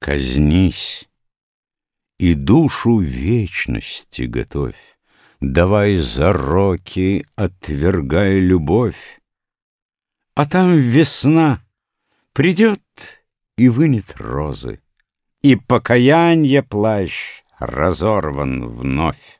казнись и душу вечности готовь, Давай зароки, отвергай любовь. А там весна придет и вынет розы, И покаянье плащ разорван вновь.